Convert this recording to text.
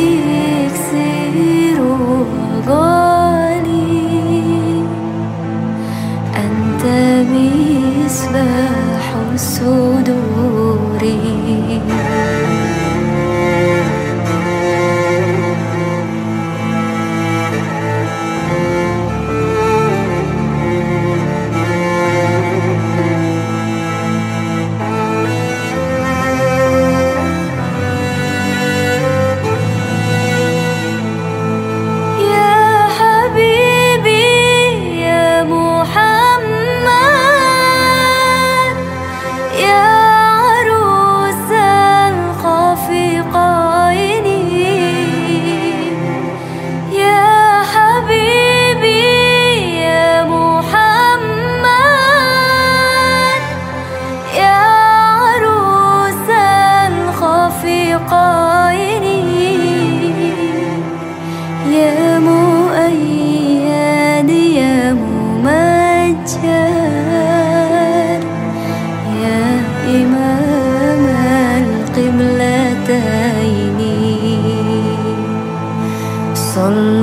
يكسر وجعني أنت مصباح صدوري يا إمام القبلتين. صلى